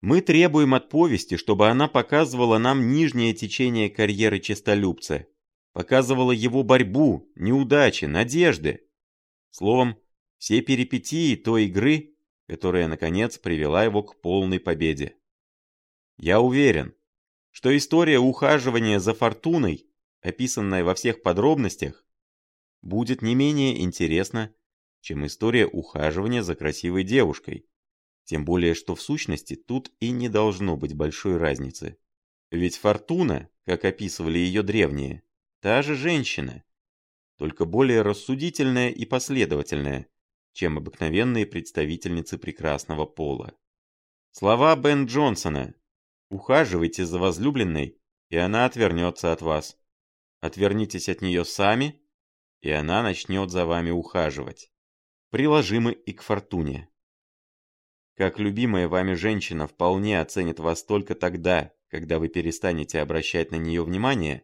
Мы требуем от повести, чтобы она показывала нам нижнее течение карьеры честолюбца, показывала его борьбу, неудачи, надежды. Словом, все перипетии той игры, которая, наконец, привела его к полной победе. Я уверен, что история ухаживания за фортуной, описанная во всех подробностях, будет не менее интересна, чем история ухаживания за красивой девушкой. Тем более, что в сущности тут и не должно быть большой разницы. Ведь фортуна, как описывали ее древние, та же женщина, только более рассудительная и последовательная, чем обыкновенные представительницы прекрасного пола. Слова Бен Джонсона «Ухаживайте за возлюбленной, и она отвернется от вас. Отвернитесь от нее сами, и она начнет за вами ухаживать». Приложимы и к фортуне. Как любимая вами женщина вполне оценит вас только тогда, когда вы перестанете обращать на нее внимание,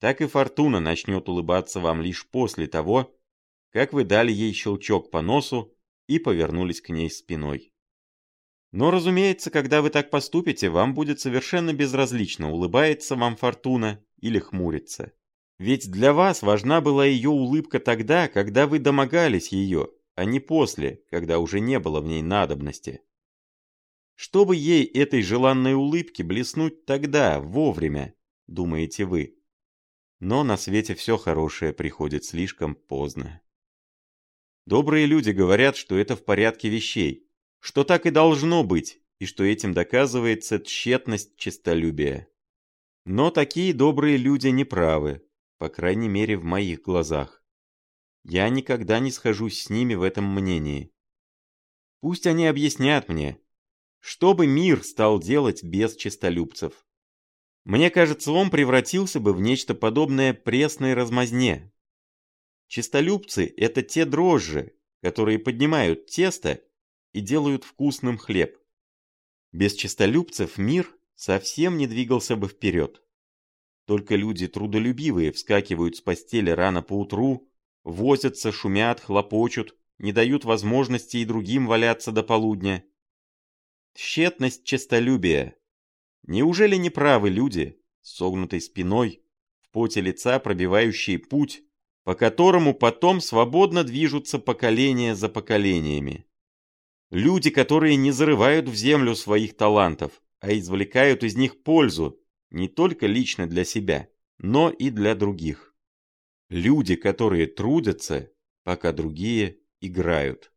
так и фортуна начнет улыбаться вам лишь после того, как вы дали ей щелчок по носу и повернулись к ней спиной. Но, разумеется, когда вы так поступите, вам будет совершенно безразлично, улыбается вам фортуна или хмурится. Ведь для вас важна была ее улыбка тогда, когда вы домогались ее, а не после, когда уже не было в ней надобности. Чтобы ей этой желанной улыбки блеснуть тогда, вовремя, думаете вы. Но на свете все хорошее приходит слишком поздно. Добрые люди говорят, что это в порядке вещей, что так и должно быть, и что этим доказывается тщетность честолюбия. Но такие добрые люди не правы, по крайней мере в моих глазах. Я никогда не схожусь с ними в этом мнении. Пусть они объяснят мне, что бы мир стал делать без честолюбцев. Мне кажется, он превратился бы в нечто подобное пресной размазне, Чистолюбцы – это те дрожжи, которые поднимают тесто и делают вкусным хлеб. Без чистолюбцев мир совсем не двигался бы вперед. Только люди трудолюбивые вскакивают с постели рано поутру, возятся, шумят, хлопочут, не дают возможности и другим валяться до полудня. Тщетность честолюбия. Неужели не правы люди, согнутой спиной, в поте лица пробивающие путь, по которому потом свободно движутся поколения за поколениями. Люди, которые не зарывают в землю своих талантов, а извлекают из них пользу не только лично для себя, но и для других. Люди, которые трудятся, пока другие играют.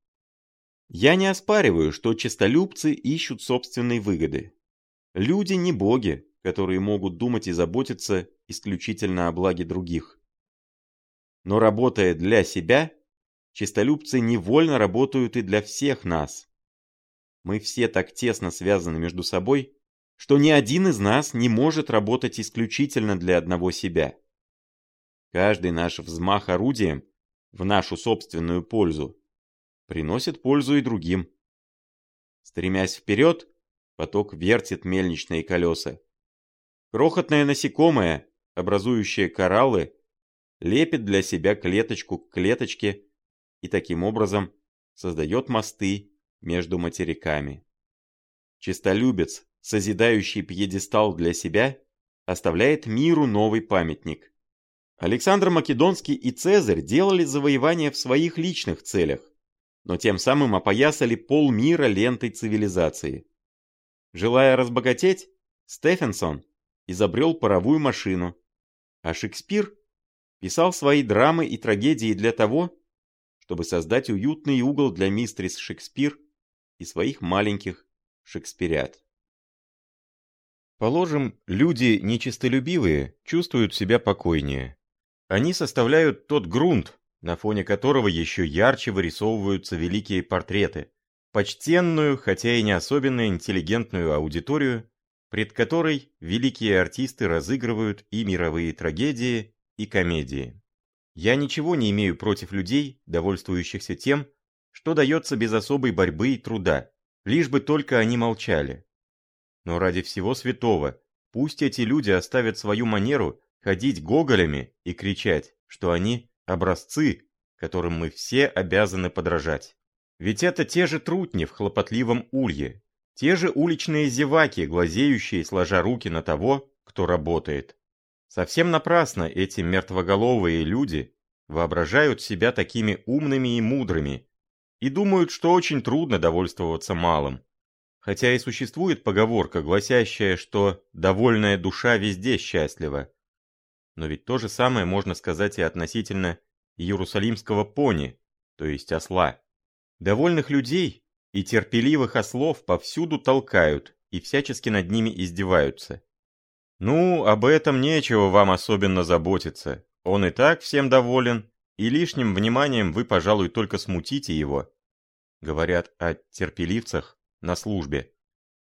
Я не оспариваю, что честолюбцы ищут собственной выгоды. Люди не боги, которые могут думать и заботиться исключительно о благе других. Но работая для себя, чистолюбцы невольно работают и для всех нас. Мы все так тесно связаны между собой, что ни один из нас не может работать исключительно для одного себя. Каждый наш взмах орудием в нашу собственную пользу приносит пользу и другим. Стремясь вперед, поток вертит мельничные колеса. Крохотное насекомое, образующее кораллы, лепит для себя клеточку к клеточке и таким образом создает мосты между материками. Чистолюбец, созидающий пьедестал для себя, оставляет миру новый памятник. Александр Македонский и Цезарь делали завоевания в своих личных целях, но тем самым опоясали полмира лентой цивилизации. Желая разбогатеть, Стефенсон изобрел паровую машину, а Шекспир писал свои драмы и трагедии для того, чтобы создать уютный угол для мистерис Шекспир и своих маленьких шекспирят. Положим, люди нечистолюбивые чувствуют себя покойнее. Они составляют тот грунт, на фоне которого еще ярче вырисовываются великие портреты, почтенную, хотя и не особенно интеллигентную аудиторию, пред которой великие артисты разыгрывают и мировые трагедии, и комедии. Я ничего не имею против людей, довольствующихся тем, что дается без особой борьбы и труда, лишь бы только они молчали. Но ради всего святого, пусть эти люди оставят свою манеру ходить гоголями и кричать, что они образцы, которым мы все обязаны подражать. Ведь это те же трутни в хлопотливом улье, Те же уличные зеваки, глазеющие, сложа руки на того, кто работает. Совсем напрасно эти мертвоголовые люди воображают себя такими умными и мудрыми и думают, что очень трудно довольствоваться малым. Хотя и существует поговорка, гласящая, что «довольная душа везде счастлива». Но ведь то же самое можно сказать и относительно иерусалимского пони, то есть осла. Довольных людей и терпеливых ослов повсюду толкают и всячески над ними издеваются. Ну, об этом нечего вам особенно заботиться. Он и так всем доволен, и лишним вниманием вы, пожалуй, только смутите его. Говорят о терпеливцах на службе,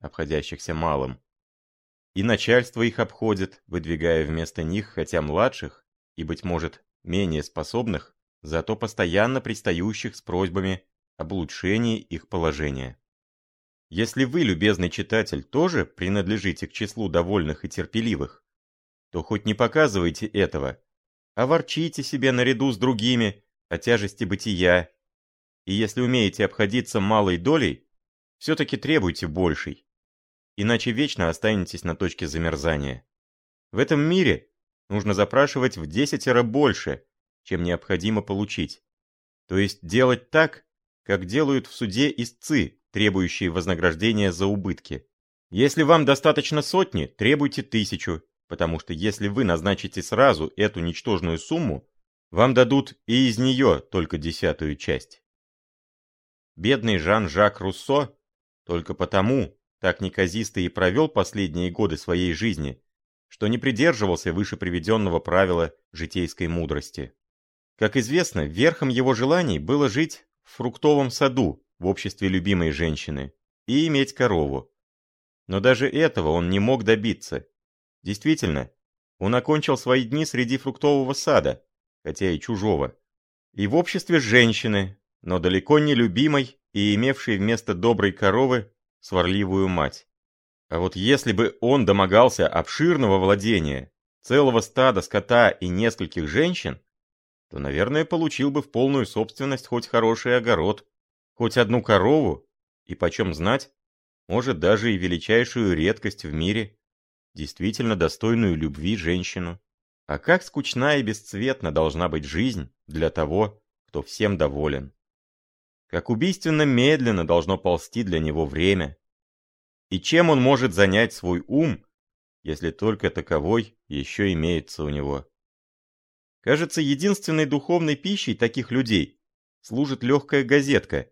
обходящихся малым. И начальство их обходит, выдвигая вместо них, хотя младших, и, быть может, менее способных, зато постоянно пристающих с просьбами об улучшении их положения. Если вы, любезный читатель, тоже принадлежите к числу довольных и терпеливых, то хоть не показывайте этого, а ворчите себе наряду с другими о тяжести бытия, и если умеете обходиться малой долей, все-таки требуйте большей, иначе вечно останетесь на точке замерзания. В этом мире нужно запрашивать в десятеро больше, чем необходимо получить, то есть делать так, как делают в суде истцы, требующие вознаграждения за убытки. Если вам достаточно сотни, требуйте тысячу, потому что если вы назначите сразу эту ничтожную сумму, вам дадут и из нее только десятую часть. Бедный Жан-Жак Руссо только потому так неказисто и провел последние годы своей жизни, что не придерживался выше приведенного правила житейской мудрости. Как известно, верхом его желаний было жить в фруктовом саду в обществе любимой женщины и иметь корову. Но даже этого он не мог добиться. Действительно, он окончил свои дни среди фруктового сада, хотя и чужого, и в обществе женщины, но далеко не любимой и имевшей вместо доброй коровы сварливую мать. А вот если бы он домогался обширного владения, целого стада скота и нескольких женщин, то, наверное, получил бы в полную собственность хоть хороший огород, хоть одну корову, и почем знать, может даже и величайшую редкость в мире, действительно достойную любви женщину. А как скучна и бесцветна должна быть жизнь для того, кто всем доволен. Как убийственно медленно должно ползти для него время. И чем он может занять свой ум, если только таковой еще имеется у него. Кажется, единственной духовной пищей таких людей служит легкая газетка.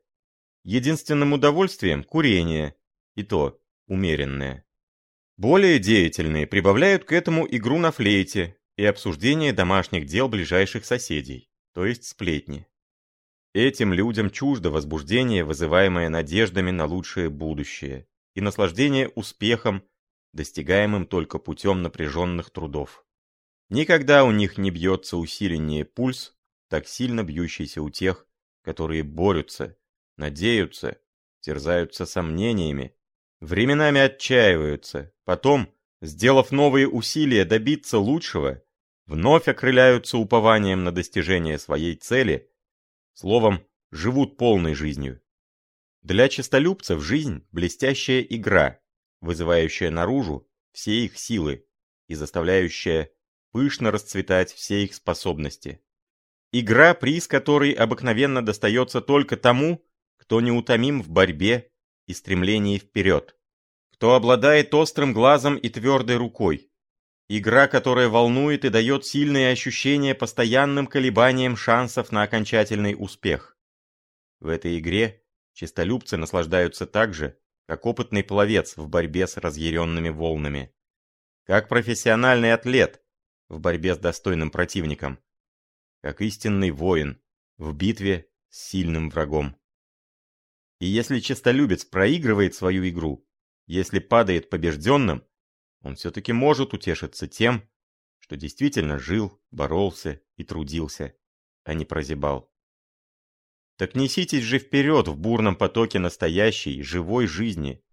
Единственным удовольствием – курение, и то умеренное. Более деятельные прибавляют к этому игру на флейте и обсуждение домашних дел ближайших соседей, то есть сплетни. Этим людям чуждо возбуждение, вызываемое надеждами на лучшее будущее, и наслаждение успехом, достигаемым только путем напряженных трудов. Никогда у них не бьется усиленнее пульс, так сильно бьющийся у тех, которые борются, надеются, терзаются сомнениями, временами отчаиваются, потом, сделав новые усилия добиться лучшего, вновь окрыляются упованием на достижение своей цели, словом, живут полной жизнью. Для честолюбцев жизнь – блестящая игра, вызывающая наружу все их силы и заставляющая пышно расцветать все их способности. Игра, приз которой обыкновенно достается только тому, кто неутомим в борьбе и стремлении вперед, кто обладает острым глазом и твердой рукой. Игра, которая волнует и дает сильные ощущения постоянным колебанием шансов на окончательный успех. В этой игре чистолюбцы наслаждаются так же, как опытный пловец в борьбе с разъяренными волнами. Как профессиональный атлет, в борьбе с достойным противником, как истинный воин в битве с сильным врагом. И если честолюбец проигрывает свою игру, если падает побежденным, он все-таки может утешиться тем, что действительно жил, боролся и трудился, а не прозябал. Так неситесь же вперед в бурном потоке настоящей, живой жизни.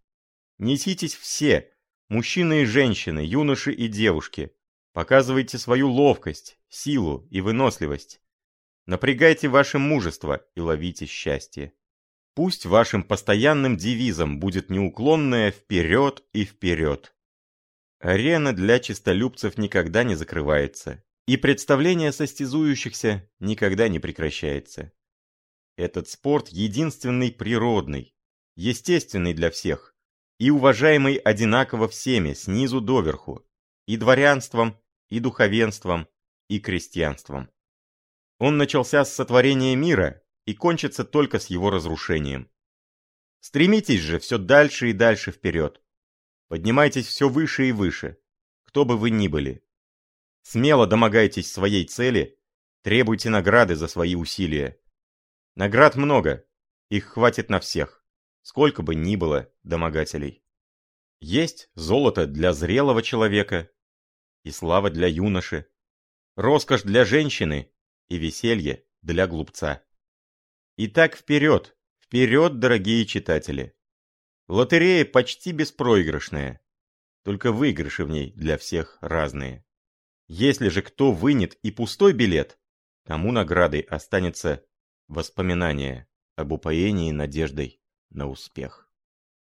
Неситесь все, мужчины и женщины, юноши и девушки, Показывайте свою ловкость, силу и выносливость. Напрягайте ваше мужество и ловите счастье. Пусть вашим постоянным девизом будет неуклонное «вперед и вперед». Арена для чистолюбцев никогда не закрывается, и представление состязующихся никогда не прекращается. Этот спорт единственный природный, естественный для всех, и уважаемый одинаково всеми, снизу доверху, и дворянством, и духовенством, и крестьянством. Он начался с сотворения мира и кончится только с его разрушением. Стремитесь же все дальше и дальше вперед. Поднимайтесь все выше и выше, кто бы вы ни были. Смело домогайтесь своей цели, требуйте награды за свои усилия. Наград много, их хватит на всех, сколько бы ни было домогателей. Есть золото для зрелого человека и слава для юноши, роскошь для женщины и веселье для глупца. Итак, вперед, вперед, дорогие читатели! Лотерея почти беспроигрышная, только выигрыши в ней для всех разные. Если же кто вынет и пустой билет, тому наградой останется воспоминание об упоении надеждой на успех.